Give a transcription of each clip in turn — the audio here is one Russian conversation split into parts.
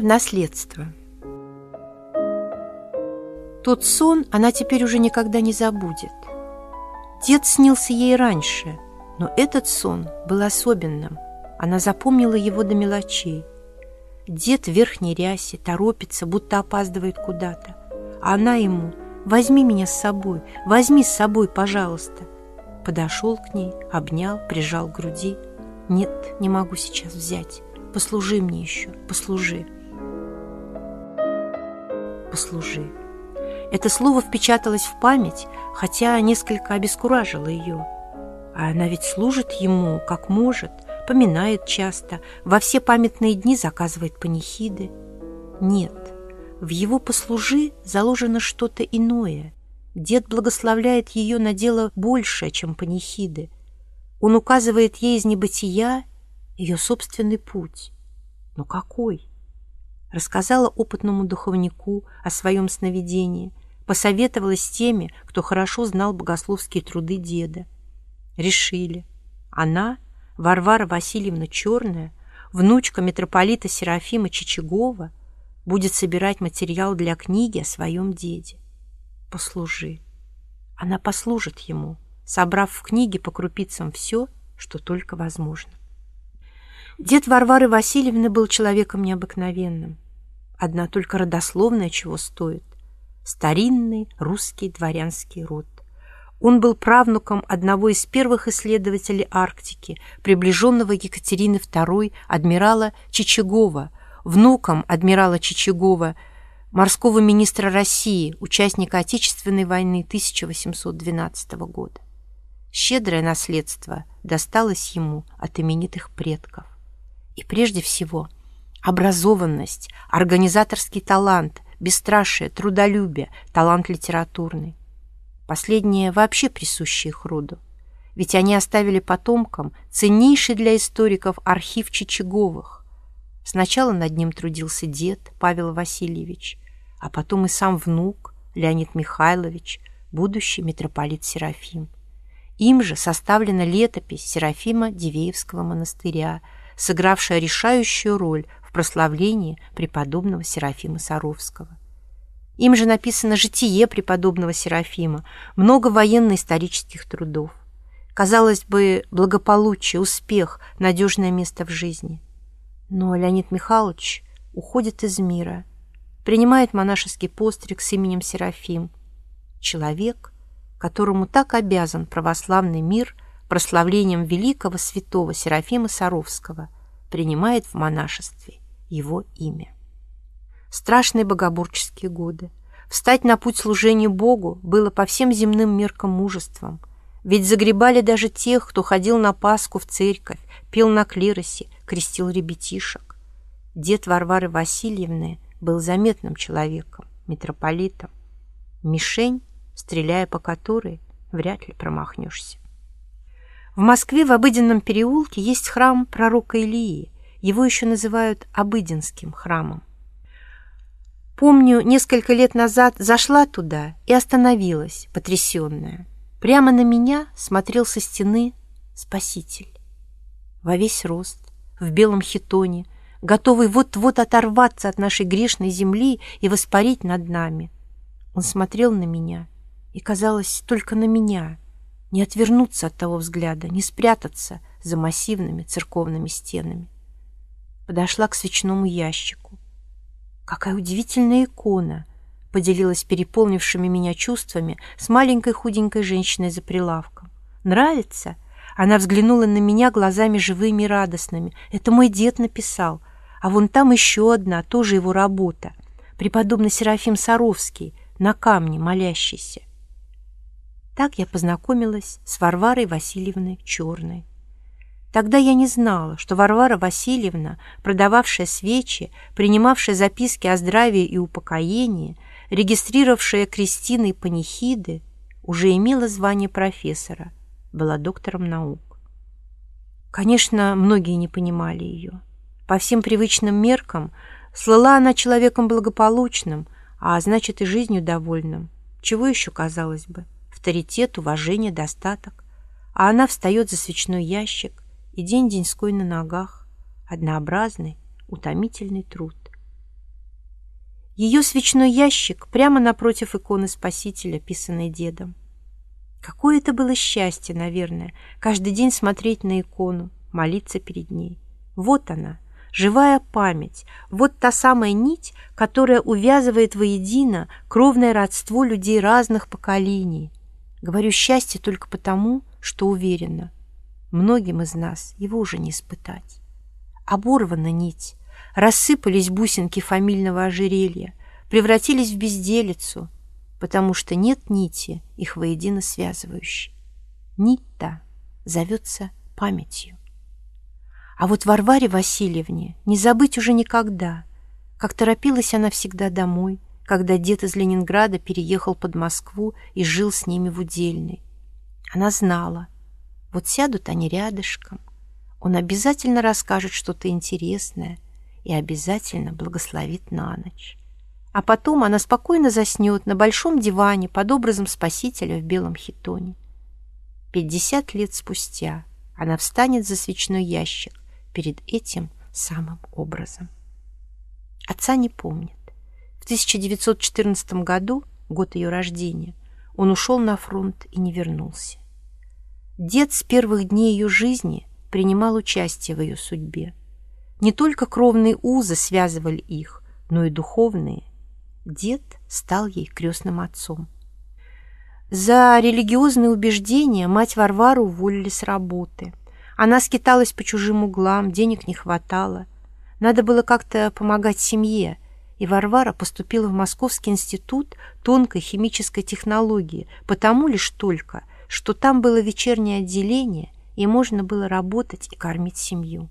в наследство. Тот сон она теперь уже никогда не забудет. Дед снился ей раньше, но этот сон был особенным. Она запомнила его до мелочей. Дед в верхней рясе торопится, будто опаздывает куда-то. А она ему «Возьми меня с собой, возьми с собой, пожалуйста». Подошел к ней, обнял, прижал к груди. «Нет, не могу сейчас взять. Послужи мне еще, послужи». «Послужи». Это слово впечаталось в память, хотя несколько обескуражило ее. А она ведь служит ему, как может, поминает часто, во все памятные дни заказывает панихиды. Нет, в его «послужи» заложено что-то иное. Дед благословляет ее на дело большее, чем панихиды. Он указывает ей из небытия ее собственный путь. Но какой? Рассказала опытному духовнику о своем сновидении, посоветовалась с теми, кто хорошо знал богословские труды деда. Решили. Она, Варвара Васильевна Черная, внучка митрополита Серафима Чичагова, будет собирать материал для книги о своем деде. Послужи. Она послужит ему, собрав в книге по крупицам все, что только возможно. Дед Варвары Васильевны был человеком необыкновенным. Одна только родословная чего стоит. Старинный русский дворянский род. Он был правнуком одного из первых исследователей Арктики, приближенного Екатерины II адмирала Чичагова, внуком адмирала Чичагова, морского министра России, участника Отечественной войны 1812 года. Щедрое наследство досталось ему от именитых предков. И прежде всего образованность, организаторский талант, бесстрашие, трудолюбие, талант литературный. Последнее вообще присуще их роду. Ведь они оставили потомкам ценнейший для историков архив Чичаговых, Сначала над ним трудился дед Павел Васильевич, а потом и сам внук Леонид Михайлович, будущий митрополит Серафим. Им же составлена летопись Серафима Дивеевского монастыря, сыгравшая решающую роль в прославлении преподобного Серафима Саровского. Им же написано житие преподобного Серафима, много военно-исторических трудов. Казалось бы, благополучие, успех, надежное место в жизни – но Леонид Михайлович уходит из мира, принимает монашеский постриг с именем Серафим. Человек, которому так обязан православный мир прославлением великого святого Серафима Саровского, принимает в монашестве его имя. Страшные богоборческие годы. Встать на путь служения Богу было по всем земным меркам мужеством, ведь загребали даже тех, кто ходил на Пасху в церковь, пел на клиросе, крестил ребятишек. Дед Варвары Васильевны был заметным человеком, митрополитом. Мишень, стреляя по которой, вряд ли промахнешься. В Москве в Обыденном переулке есть храм пророка Илии. Его еще называют Обыденским храмом. Помню, несколько лет назад зашла туда и остановилась, потрясенная. Прямо на меня смотрел со стены Спаситель. Во весь рост, в белом хитоне, готовый вот-вот оторваться от нашей грешной земли и воспарить над нами. Он смотрел на меня, и, казалось, только на меня, не отвернуться от того взгляда, не спрятаться за массивными церковными стенами. Подошла к свечному ящику. Какая удивительная икона! Поделилась переполнившими меня чувствами с маленькой худенькой женщиной за прилавком. Нравится? — она взглянула на меня глазами живыми и радостными. Это мой дед написал. А вон там еще одна, тоже его работа. Преподобный Серафим Саровский, на камне молящийся. Так я познакомилась с Варварой Васильевной Черной. Тогда я не знала, что Варвара Васильевна, продававшая свечи, принимавшая записки о здравии и упокоении, регистрировавшая крестины и панихиды, уже имела звание профессора – была доктором наук. Конечно, многие не понимали ее. По всем привычным меркам слыла она человеком благополучным, а значит и жизнью довольным. Чего еще, казалось бы? Авторитет, уважение, достаток. А она встает за свечной ящик, и день-деньской на ногах. Однообразный, утомительный труд. Ее свечной ящик прямо напротив иконы Спасителя, писанной дедом. Какое это было счастье, наверное, каждый день смотреть на икону, молиться перед ней. Вот она, живая память, вот та самая нить, которая увязывает воедино кровное родство людей разных поколений. Говорю счастье только потому, что уверена, многим из нас его уже не испытать. Оборвана нить, рассыпались бусинки фамильного ожерелья, превратились в безделицу, потому что нет нити, их воедино связывающей. Нить-то зовется памятью. А вот Варваре Васильевне не забыть уже никогда, как торопилась она всегда домой, когда дед из Ленинграда переехал под Москву и жил с ними в Удельной. Она знала, вот сядут они рядышком, он обязательно расскажет что-то интересное и обязательно благословит на ночь. А потом она спокойно заснет на большом диване под образом спасителя в белом хитоне. Пятьдесят лет спустя она встанет за свечной ящик перед этим самым образом. Отца не помнит. В 1914 году, год ее рождения, он ушел на фронт и не вернулся. Дед с первых дней ее жизни принимал участие в ее судьбе. Не только кровные узы связывали их, но и духовные. Дед стал ей крестным отцом. За религиозные убеждения мать Варвару уволили с работы. Она скиталась по чужим углам, денег не хватало. Надо было как-то помогать семье, и Варвара поступила в Московский институт тонкой химической технологии, потому лишь только, что там было вечернее отделение, и можно было работать и кормить семью.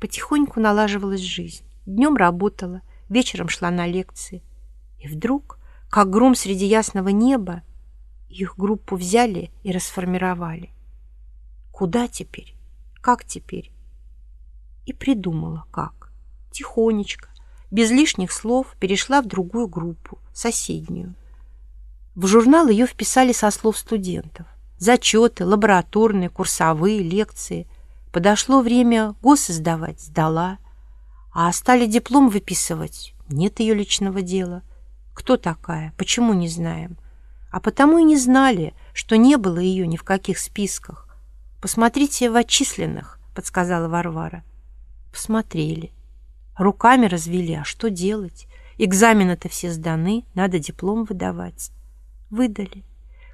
Потихоньку налаживалась жизнь. Днем работала, вечером шла на лекции. И вдруг, как гром среди ясного неба, их группу взяли и расформировали. Куда теперь? Как теперь? И придумала, как. Тихонечко, без лишних слов, перешла в другую группу, соседнюю. В журнал ее вписали со слов студентов. Зачеты, лабораторные, курсовые, лекции. Подошло время госы сдавать, сдала. А стали диплом выписывать, нет ее личного дела. Кто такая, почему не знаем. А потому и не знали, что не было ее ни в каких списках. «Посмотрите в отчисленных», — подсказала Варвара. Посмотрели. Руками развели, а что делать? Экзамены-то все сданы, надо диплом выдавать. Выдали.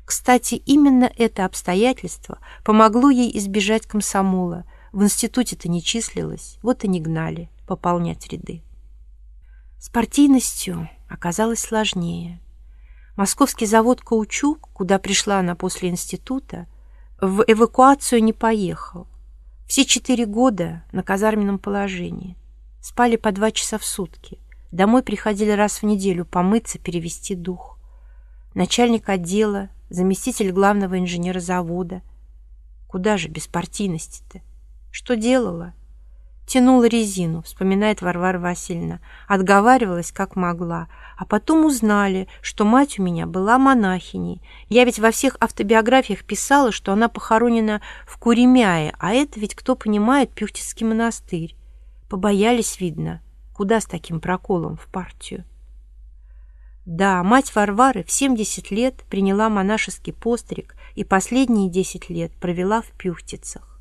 Кстати, именно это обстоятельство помогло ей избежать комсомола. В институте-то не числилась, вот и не гнали пополнять ряды. С партийностью оказалось сложнее. Московский завод «Каучук», куда пришла она после института, в эвакуацию не поехал. Все четыре года на казарменном положении. Спали по два часа в сутки. Домой приходили раз в неделю помыться, перевести дух. Начальник отдела, заместитель главного инженера завода. Куда же без партийности-то? Что делала? Тянула резину, вспоминает Варвара Васильевна. Отговаривалась, как могла. А потом узнали, что мать у меня была монахиней. Я ведь во всех автобиографиях писала, что она похоронена в Куремяе, а это ведь, кто понимает, Пюхтицкий монастырь. Побоялись, видно, куда с таким проколом в партию. Да, мать Варвары в 70 лет приняла монашеский постриг и последние 10 лет провела в Пюхтицах.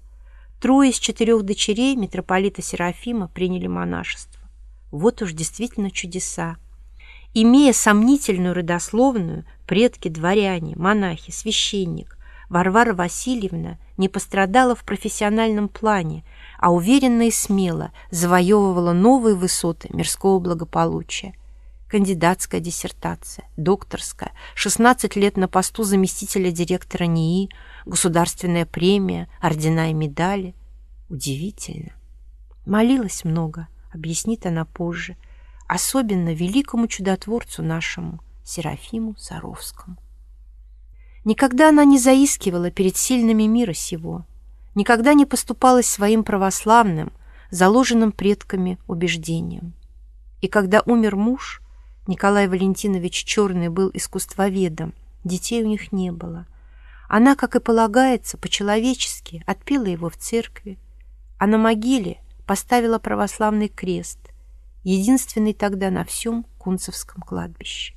Трое из четырех дочерей митрополита Серафима приняли монашество. Вот уж действительно чудеса. Имея сомнительную родословную, предки, дворяне, монахи, священник, Варвара Васильевна не пострадала в профессиональном плане, а уверенно и смело завоевывала новые высоты мирского благополучия – кандидатская диссертация, докторская, 16 лет на посту заместителя директора НИИ, государственная премия, ордена и медали. Удивительно. Молилась много, объяснит она позже, особенно великому чудотворцу нашему, Серафиму Саровскому. Никогда она не заискивала перед сильными мира сего, никогда не поступалась своим православным, заложенным предками убеждением. И когда умер муж – Николай Валентинович Черный был искусствоведом, детей у них не было. Она, как и полагается, по-человечески отпела его в церкви, а на могиле поставила православный крест. единственный тогда на всем Кунцевском кладбище.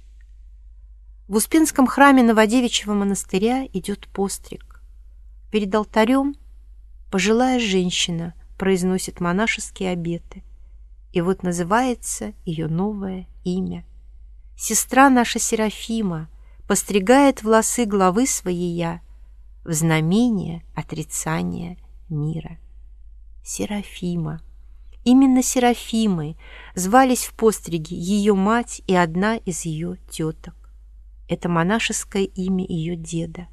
В Успенском храме Новодевичьего монастыря идет постриг. Перед алтарем пожилая женщина произносит монашеские обеты. И вот называется ее новое имя. Сестра наша Серафима постригает волосы главы своей в знамение отрицания мира. Серафима. Именно Серафимой звались в постриге ее мать и одна из ее теток. Это монашеское имя ее деда.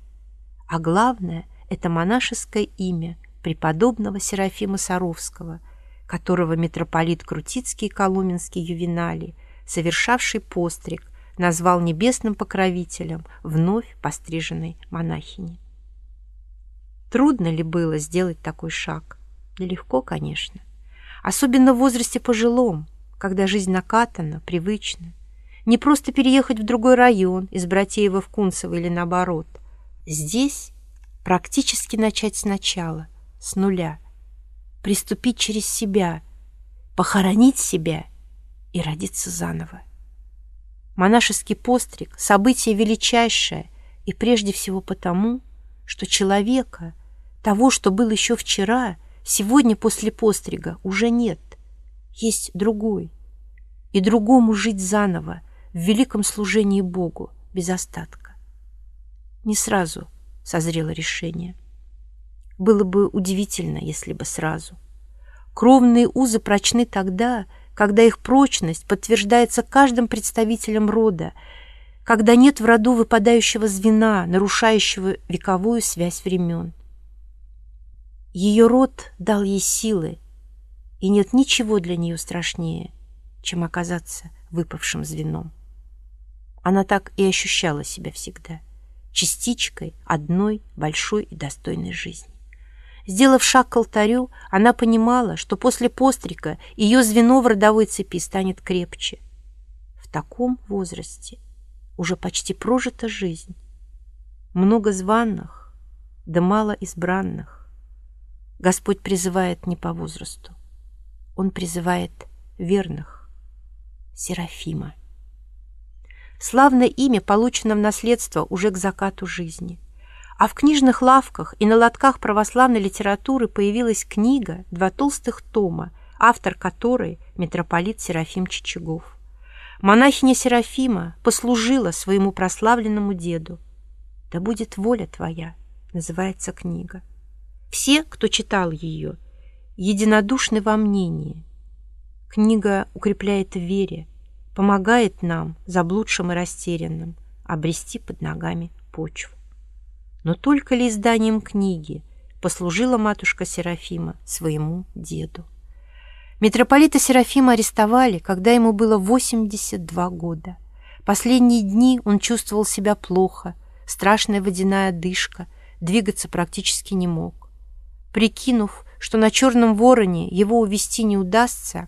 А главное, это монашеское имя преподобного Серафима Саровского, которого митрополит Крутицкий и Коломенский Ювеналий, совершавший постриг, назвал небесным покровителем вновь постриженной монахини. Трудно ли было сделать такой шаг? Нелегко, конечно. Особенно в возрасте пожилом, когда жизнь накатана, привычна. Не просто переехать в другой район, из Братеева в Кунцево или наоборот. Здесь практически начать сначала, с нуля. Приступить через себя, похоронить себя и родиться заново. Монашеский постриг – событие величайшее, и прежде всего потому, что человека, того, что был еще вчера, сегодня после пострига уже нет. Есть другой. И другому жить заново, в великом служении Богу без остатка. Не сразу созрело решение. Было бы удивительно, если бы сразу. Кровные узы прочны тогда, когда их прочность подтверждается каждым представителем рода, когда нет в роду выпадающего звена, нарушающего вековую связь времен. Ее род дал ей силы, и нет ничего для нее страшнее, чем оказаться выпавшим звеном. Она так и ощущала себя всегда, частичкой одной большой и достойной жизни. Сделав шаг к алтарю, она понимала, что после пострика ее звено в родовой цепи станет крепче. В таком возрасте уже почти прожита жизнь. Много званных, да мало избранных. Господь призывает не по возрасту. Он призывает верных, Серафима. Славное имя получено в наследство уже к закату жизни. А в книжных лавках и на лотках православной литературы появилась книга «Два толстых тома», автор которой – митрополит Серафим Чичагов. Монахиня Серафима послужила своему прославленному деду. «Да будет воля твоя» называется книга. Все, кто читал ее, единодушны во мнении. Книга укрепляет в вере, помогает нам, заблудшим и растерянным, обрести под ногами почву. Но только ли изданием книги послужила матушка Серафима своему деду? Митрополита Серафима арестовали, когда ему было 82 года. Последние дни он чувствовал себя плохо, страшная водяная дышка, двигаться практически не мог. Прикинув, что на Черном Вороне его увести не удастся,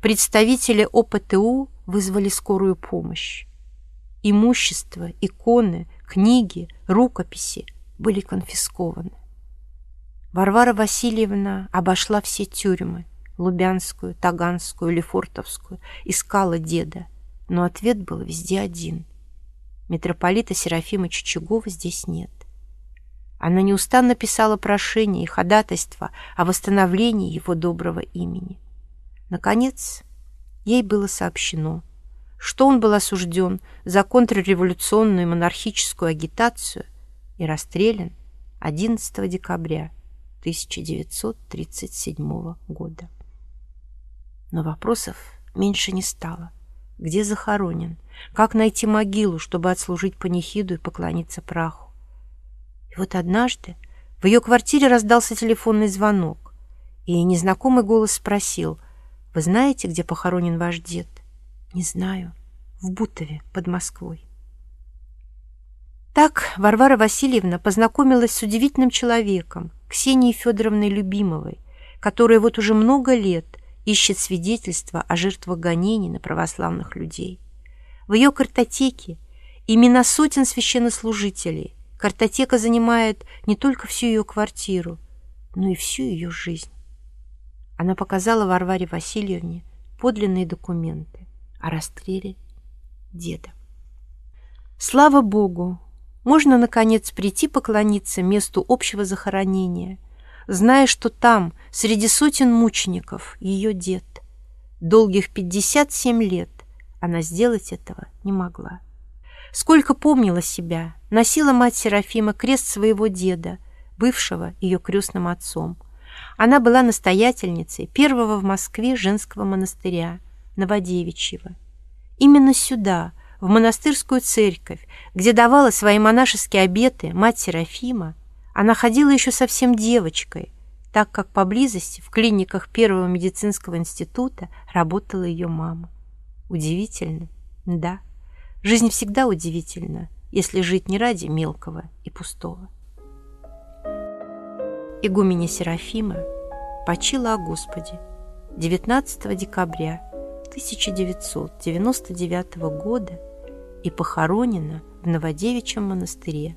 представители ОПТУ вызвали скорую помощь. Имущество, иконы, книги, рукописи были конфискованы. Варвара Васильевна обошла все тюрьмы, Лубянскую, Таганскую, Лефортовскую, искала деда, но ответ был везде один. Митрополита Серафима Чучугова здесь нет. Она неустанно писала прошения и ходатайства о восстановлении его доброго имени. Наконец, ей было сообщено, что он был осужден за контрреволюционную монархическую агитацию и расстрелян 11 декабря 1937 года. Но вопросов меньше не стало. Где захоронен? Как найти могилу, чтобы отслужить панихиду и поклониться праху? И вот однажды в ее квартире раздался телефонный звонок, и незнакомый голос спросил — вы знаете, где похоронен ваш дед? Не знаю. В Бутове, под Москвой. Так Варвара Васильевна познакомилась с удивительным человеком, Ксенией Федоровной Любимовой, которая вот уже много лет ищет свидетельства о жертвах гонений на православных людей. В ее картотеке имена сотен священнослужителей. Картотека занимает не только всю ее квартиру, но и всю ее жизнь. Она показала Варваре Васильевне подлинные документы о расстреле деда. Слава Богу! Можно, наконец, прийти поклониться месту общего захоронения, зная, что там, среди сотен мучеников, ее дед. Долгих 57 лет она сделать этого не могла. Сколько помнила себя, носила мать Серафима крест своего деда, бывшего ее крестным отцом. Она была настоятельницей первого в Москве женского монастыря, Новодевичьего. Именно сюда, в монастырскую церковь, где давала свои монашеские обеты мать Серафима, она ходила еще совсем девочкой, так как поблизости в клиниках Первого медицинского института работала ее мама. Удивительно, да. Жизнь всегда удивительна, если жить не ради мелкого и пустого. Игуменя Серафима почила о Господе 19 декабря 1999 года и похоронена в Новодевичьем монастыре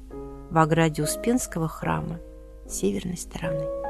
в ограде Успенского храма северной стороны.